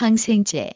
항생제.